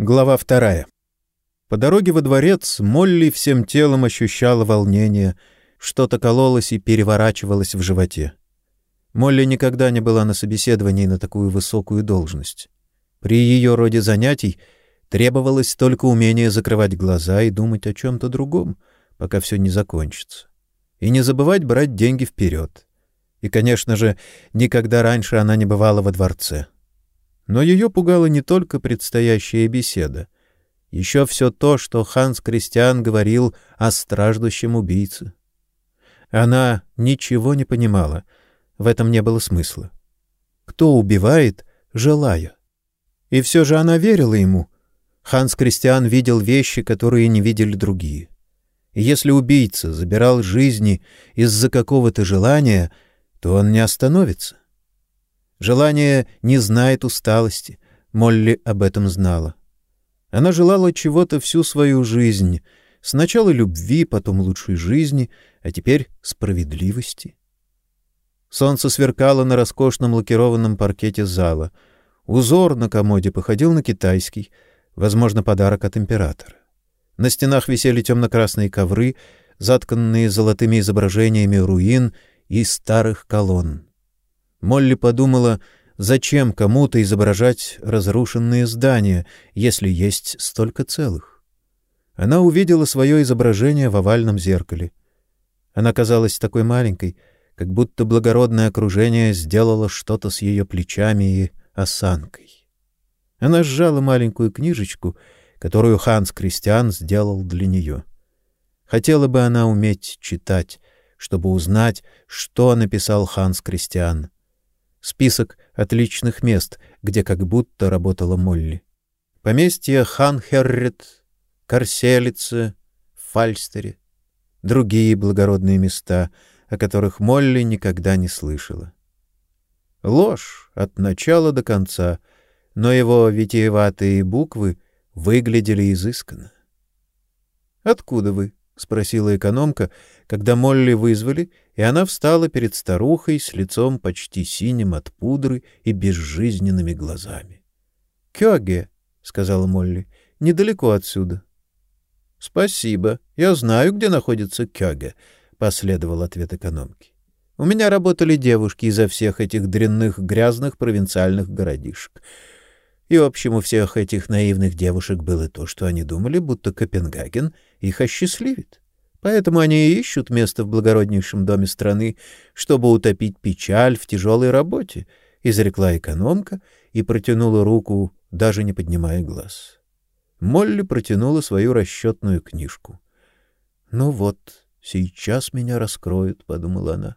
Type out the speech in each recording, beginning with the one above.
Глава вторая. По дороге во дворец Молли всем телом ощущала волнение, что-то кололось и переворачивалось в животе. Молли никогда не была на собеседовании на такую высокую должность. При ее роде занятий требовалось только умение закрывать глаза и думать о чем-то другом, пока все не закончится. И не забывать брать деньги вперед. И, конечно же, никогда раньше она не бывала во дворце. Но ее пугала не только предстоящая беседа, еще все то, что Ханс Кристиан говорил о страждущем убийце. Она ничего не понимала, в этом не было смысла. Кто убивает, желая? И все же она верила ему. Ханс Кристиан видел вещи, которые не видели другие. Если убийца забирал жизни из-за какого-то желания, то он не остановится. Желание не знает усталости. Молли об этом знала. Она желала чего-то всю свою жизнь. Сначала любви, потом лучшей жизни, а теперь справедливости. Солнце сверкало на роскошном лакированном паркете зала. Узор на комоде походил на китайский, возможно, подарок от императора. На стенах висели темно-красные ковры, затканные золотыми изображениями руин и старых колонн. Молли подумала, зачем кому-то изображать разрушенные здания, если есть столько целых. Она увидела свое изображение в овальном зеркале. Она казалась такой маленькой, как будто благородное окружение сделало что-то с ее плечами и осанкой. Она сжала маленькую книжечку, которую Ханс Кристиан сделал для нее. Хотела бы она уметь читать, чтобы узнать, что написал Ханс Кристиан список отличных мест, где как будто работала Молли. Поместье Ханхеррет, Корселице, Фальстере, другие благородные места, о которых Молли никогда не слышала. Ложь от начала до конца, но его витиеватые буквы выглядели изысканно. Откуда вы? — спросила экономка, когда Молли вызвали, и она встала перед старухой с лицом почти синим от пудры и безжизненными глазами. — Кёге, — сказала Молли, — недалеко отсюда. — Спасибо. Я знаю, где находится Кёге, — последовал ответ экономки. — У меня работали девушки изо всех этих дрянных грязных провинциальных городишек. И, в общем, у всех этих наивных девушек было то, что они думали, будто Копенгаген их осчастливит. Поэтому они и ищут место в благороднейшем доме страны, чтобы утопить печаль в тяжелой работе, — изрекла экономка и протянула руку, даже не поднимая глаз. Молли протянула свою расчетную книжку. — Ну вот, сейчас меня раскроют, — подумала она.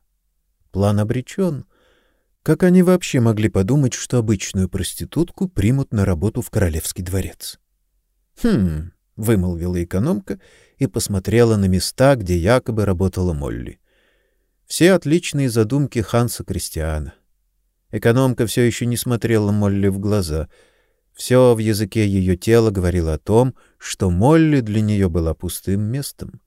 План обречен. Как они вообще могли подумать, что обычную проститутку примут на работу в королевский дворец? Хм, вымолвила экономка и посмотрела на места, где якобы работала Молли. Все отличные задумки Ханса Кристиана. Экономка все еще не смотрела Молли в глаза. Все в языке ее тела говорило о том, что Молли для нее была пустым местом.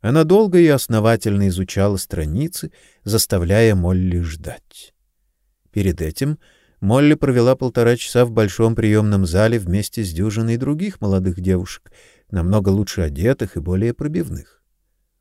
Она долго и основательно изучала страницы, заставляя Молли ждать. Перед этим Молли провела полтора часа в большом приемном зале вместе с дюжиной других молодых девушек, намного лучше одетых и более пробивных.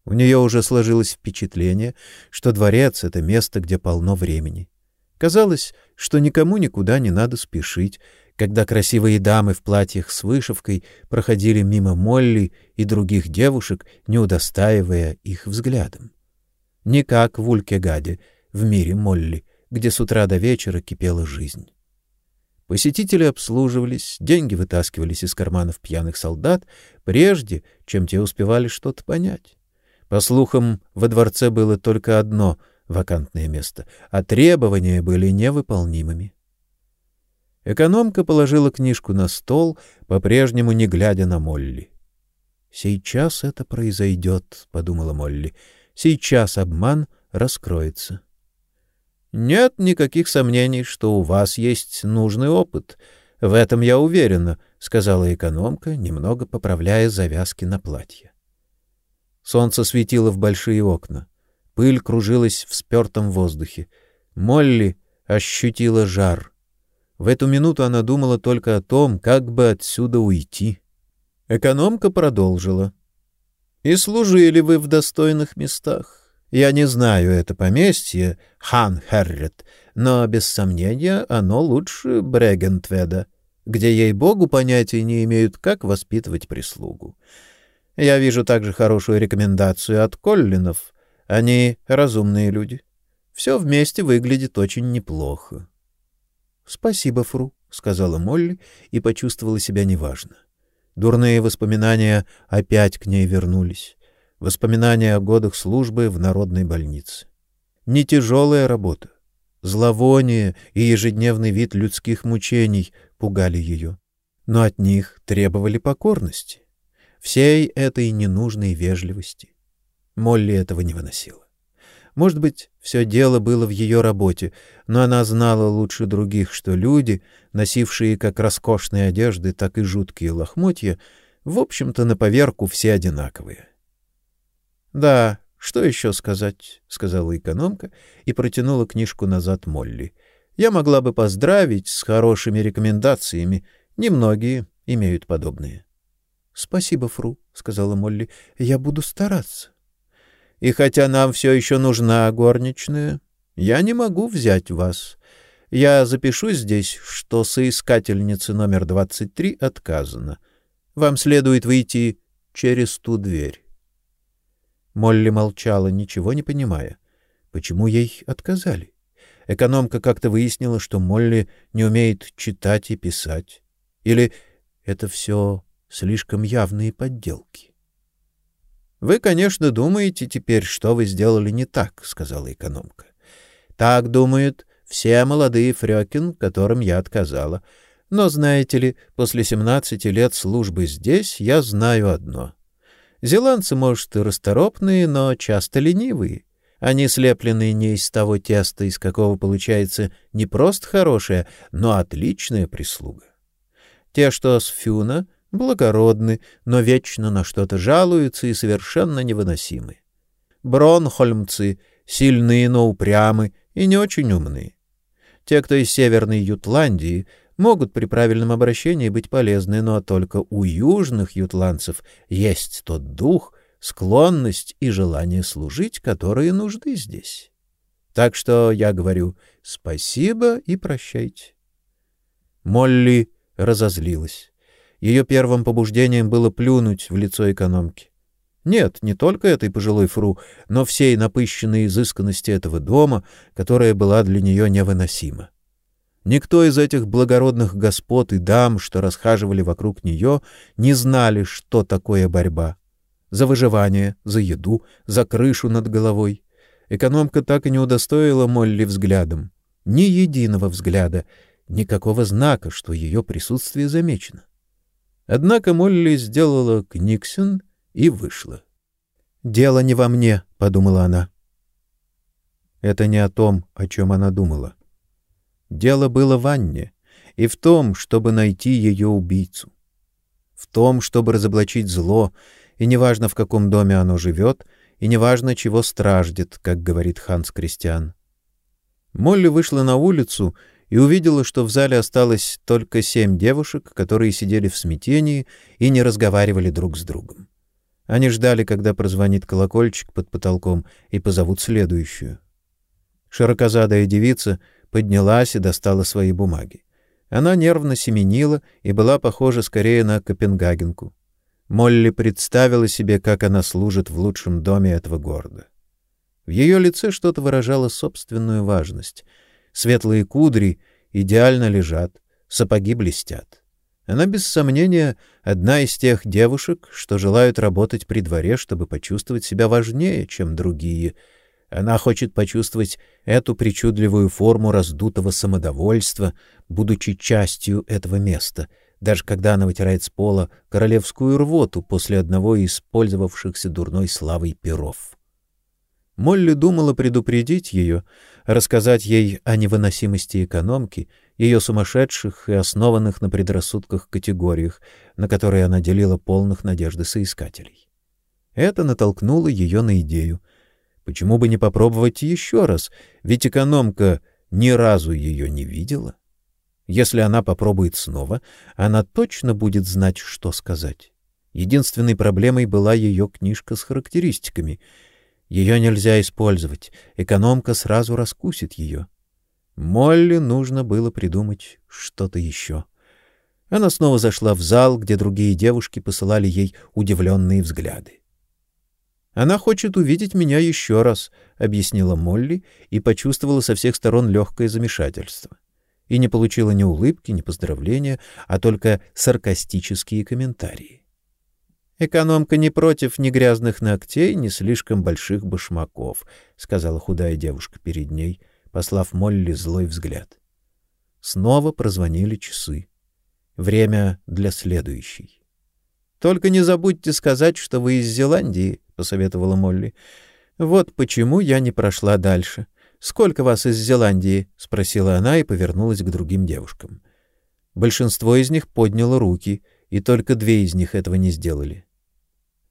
У нее уже сложилось впечатление, что дворец — это место, где полно времени. Казалось, что никому никуда не надо спешить, когда красивые дамы в платьях с вышивкой проходили мимо Молли и других девушек, не удостаивая их взглядом. Не как в Улькегаде, в мире Молли — где с утра до вечера кипела жизнь. Посетители обслуживались, деньги вытаскивались из карманов пьяных солдат, прежде, чем те успевали что-то понять. По слухам, во дворце было только одно вакантное место, а требования были невыполнимыми. Экономка положила книжку на стол, по-прежнему не глядя на Молли. «Сейчас это произойдет», — подумала Молли. «Сейчас обман раскроется». Нет никаких сомнений, что у вас есть нужный опыт. В этом я уверена, сказала экономка, немного поправляя завязки на платье. Солнце светило в большие окна. Пыль кружилась в спертом воздухе. Молли ощутила жар. В эту минуту она думала только о том, как бы отсюда уйти. Экономка продолжила. «И служили вы в достойных местах. Я не знаю это поместье, Хан Херрет, но, без сомнения, оно лучше Брегентведа, где, ей-богу, понятия не имеют, как воспитывать прислугу. Я вижу также хорошую рекомендацию от Коллинов. Они разумные люди. Все вместе выглядит очень неплохо. — Спасибо, Фру, — сказала Молли и почувствовала себя неважно. Дурные воспоминания опять к ней вернулись. Воспоминания о годах службы в народной больнице. Не тяжелая работа. Зловоние и ежедневный вид людских мучений пугали ее. Но от них требовали покорности. Всей этой ненужной вежливости. Молли этого не выносила. Может быть, все дело было в ее работе, но она знала лучше других, что люди, носившие как роскошные одежды, так и жуткие лохмотья, в общем-то, на поверку все одинаковые. «Да, что еще сказать?» — сказала экономка и протянула книжку назад Молли. «Я могла бы поздравить с хорошими рекомендациями. Немногие имеют подобные». «Спасибо, Фру», — сказала Молли. «Я буду стараться». И хотя нам все еще нужна горничная, я не могу взять вас. Я запишу здесь, что соискательнице номер 23 отказано. Вам следует выйти через ту дверь. Молли молчала, ничего не понимая. Почему ей отказали? Экономка как-то выяснила, что Молли не умеет читать и писать. Или это все слишком явные подделки? Вы, конечно, думаете теперь, что вы сделали не так, сказала экономка. Так думают все молодые фрёкин, которым я отказала. Но знаете ли, после семнадцати лет службы здесь я знаю одно. Зеландцы, может, и расторопные, но часто ленивые. Они слеплены не из того теста, из какого получается не просто хорошая, но отличная прислуга. Те, что с Фюна, благородны, но вечно на что-то жалуются и совершенно невыносимы. Бронхольмцы сильные, но упрямы и не очень умные. Те, кто из Северной Ютландии, могут при правильном обращении быть полезны, но только у южных ютландцев есть тот дух, склонность и желание служить, которые нужны здесь. Так что я говорю спасибо и прощайте. Молли разозлилась. Ее первым побуждением было плюнуть в лицо экономки. Нет, не только этой пожилой фру, но всей напыщенной изысканности этого дома, которая была для нее невыносима. Никто из этих благородных господ и дам, что расхаживали вокруг нее, не знали, что такое борьба. За выживание, за еду, за крышу над головой. Экономка так и не удостоила Молли взглядом. Ни единого взгляда, никакого знака, что ее присутствие замечено. Однако Молли сделала книгсен и вышла. «Дело не во мне», — подумала она. Это не о том, о чем она думала. Дело было в Анне и в том, чтобы найти ее убийцу. В том, чтобы разоблачить зло, и неважно, в каком доме оно живет, и неважно, чего страждет, как говорит Ханс Кристиан. Молли вышла на улицу и увидела, что в зале осталось только семь девушек, которые сидели в смятении и не разговаривали друг с другом. Они ждали, когда прозвонит колокольчик под потолком и позовут следующую. Широкозадая девица поднялась и достала свои бумаги. Она нервно семенила и была похожа скорее на копенгагенку. Молли представила себе, как она служит в лучшем доме этого города. В ее лице что-то выражало собственную важность — Светлые кудри идеально лежат, сапоги блестят. Она, без сомнения, одна из тех девушек, что желают работать при дворе, чтобы почувствовать себя важнее, чем другие. Она хочет почувствовать эту причудливую форму раздутого самодовольства, будучи частью этого места, даже когда она вытирает с пола королевскую рвоту после одного из пользовавшихся дурной славой перов. Молли думала предупредить ее, рассказать ей о невыносимости экономки, ее сумасшедших и основанных на предрассудках категориях, на которые она делила полных надежды соискателей. Это натолкнуло ее на идею. Почему бы не попробовать еще раз, ведь экономка ни разу ее не видела? Если она попробует снова, она точно будет знать, что сказать. Единственной проблемой была ее книжка с характеристиками. Ее нельзя использовать, экономка сразу раскусит ее. Молли нужно было придумать что-то еще. Она снова зашла в зал, где другие девушки посылали ей удивленные взгляды. Она хочет увидеть меня еще раз, объяснила Молли и почувствовала со всех сторон легкое замешательство. И не получила ни улыбки, ни поздравления, а только саркастические комментарии. Экономка не против ни грязных ногтей, ни слишком больших башмаков, сказала худая девушка перед ней, послав Молли злой взгляд. Снова прозвонили часы. Время для следующей. Только не забудьте сказать, что вы из Зеландии, посоветовала Молли. Вот почему я не прошла дальше. Сколько вас из Зеландии? спросила она и повернулась к другим девушкам. Большинство из них подняло руки, и только две из них этого не сделали.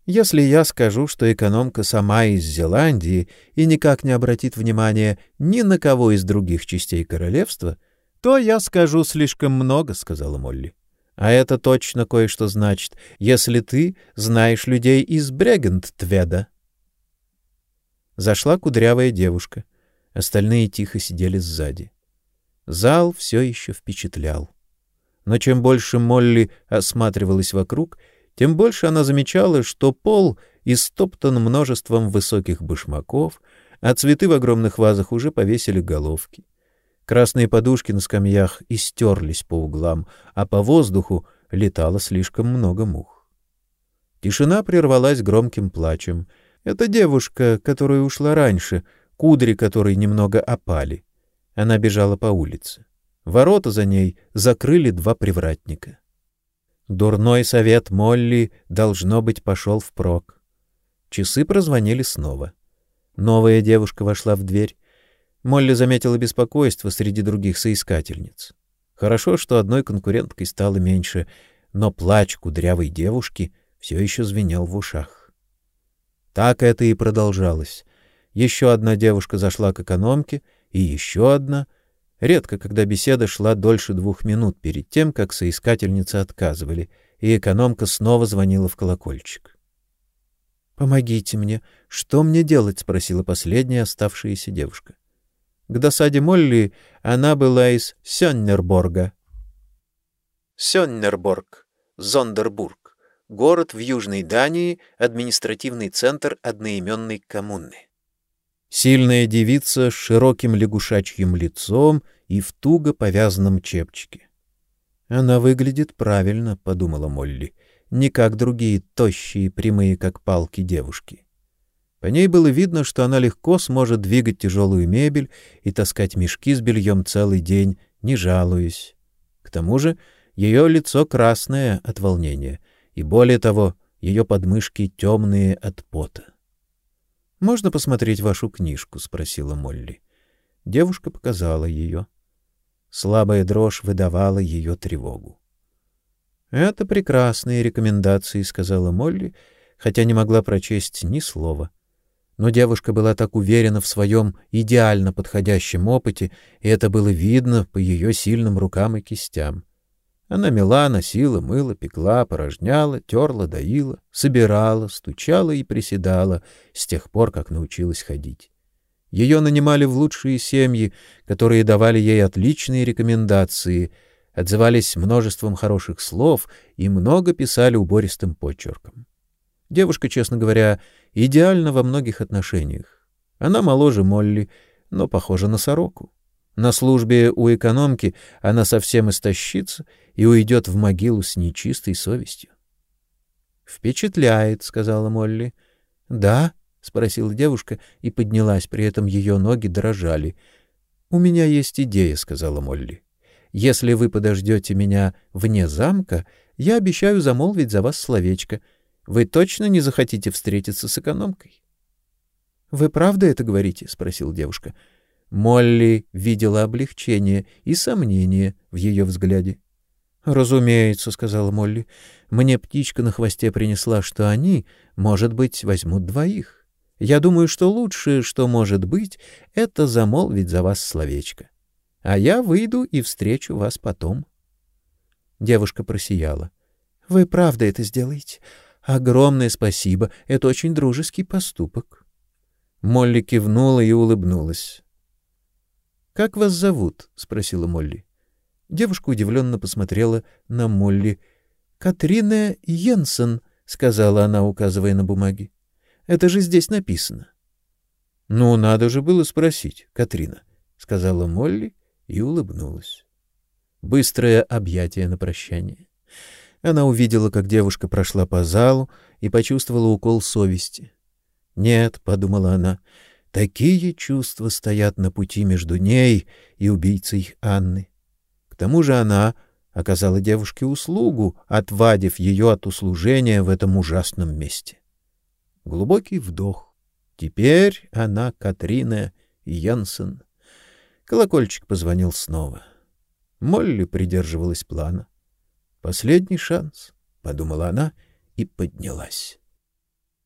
Если я скажу, что экономка сама из Зеландии и никак не обратит внимания ни на кого из других частей королевства, то я скажу слишком много, сказала Молли. А это точно кое-что значит, если ты знаешь людей из Брегент-Тведа. Зашла кудрявая девушка. Остальные тихо сидели сзади. Зал все еще впечатлял. Но чем больше Молли осматривалась вокруг, тем больше она замечала, что пол истоптан множеством высоких башмаков, а цветы в огромных вазах уже повесили головки. Красные подушки на скамьях истерлись по углам, а по воздуху летало слишком много мух. Тишина прервалась громким плачем. Это девушка, которая ушла раньше, кудри которой немного опали. Она бежала по улице. Ворота за ней закрыли два привратника. Дурной совет Молли должно быть пошел впрок. Часы прозвонили снова. Новая девушка вошла в дверь. Молли заметила беспокойство среди других соискательниц. Хорошо, что одной конкуренткой стало меньше, но плач кудрявой девушки все еще звенел в ушах. Так это и продолжалось. Еще одна девушка зашла к экономке, и еще одна. Редко, когда беседа шла дольше двух минут перед тем, как соискательницы отказывали, и экономка снова звонила в колокольчик. Помогите мне, что мне делать, спросила последняя оставшаяся девушка. К досаде Молли она была из Сённерборга. Сённерборг, Зондербург, город в Южной Дании, административный центр одноименной коммуны. Сильная девица с широким лягушачьим лицом и в туго повязанном чепчике. Она выглядит правильно, подумала Молли, не как другие тощие, прямые как палки девушки. По ней было видно, что она легко сможет двигать тяжелую мебель и таскать мешки с бельем целый день, не жалуясь. К тому же ее лицо красное от волнения, и более того, ее подмышки темные от пота. Можно посмотреть вашу книжку, спросила Молли. Девушка показала ее. Слабая дрожь выдавала ее тревогу. Это прекрасные рекомендации, сказала Молли, хотя не могла прочесть ни слова. Но девушка была так уверена в своем идеально подходящем опыте, и это было видно по ее сильным рукам и кистям. Она мела, носила, мыла, пекла, порожняла, терла, доила, собирала, стучала и приседала с тех пор, как научилась ходить. Ее нанимали в лучшие семьи, которые давали ей отличные рекомендации, отзывались множеством хороших слов и много писали убористым почерком. Девушка, честно говоря, идеальна во многих отношениях. Она моложе Молли, но похожа на сороку. На службе у экономки она совсем истощится и уйдет в могилу с нечистой совестью. Впечатляет, сказала Молли. Да, спросила девушка и поднялась, при этом ее ноги дрожали. У меня есть идея, сказала Молли. Если вы подождете меня вне замка, я обещаю замолвить за вас словечко. Вы точно не захотите встретиться с экономкой? Вы правда это говорите, спросил девушка. Молли видела облегчение и сомнение в ее взгляде. Разумеется, сказала Молли. Мне птичка на хвосте принесла, что они, может быть, возьмут двоих. Я думаю, что лучшее, что может быть, это замолвить за вас словечко. а я выйду и встречу вас потом. Девушка просияла. — Вы правда это сделаете? Огромное спасибо. Это очень дружеский поступок. Молли кивнула и улыбнулась. — Как вас зовут? — спросила Молли. Девушка удивленно посмотрела на Молли. — Катрина Йенсен, — сказала она, указывая на бумаги. — Это же здесь написано. — Ну, надо же было спросить, Катрина, — сказала Молли и улыбнулась. Быстрое объятие на прощание. Она увидела, как девушка прошла по залу и почувствовала укол совести. «Нет», — подумала она, — «такие чувства стоят на пути между ней и убийцей Анны». К тому же она оказала девушке услугу, отвадив ее от услужения в этом ужасном месте. Глубокий вдох. Теперь она Катрина Янсен. Колокольчик позвонил снова. Молли придерживалась плана. Последний шанс, подумала она и поднялась.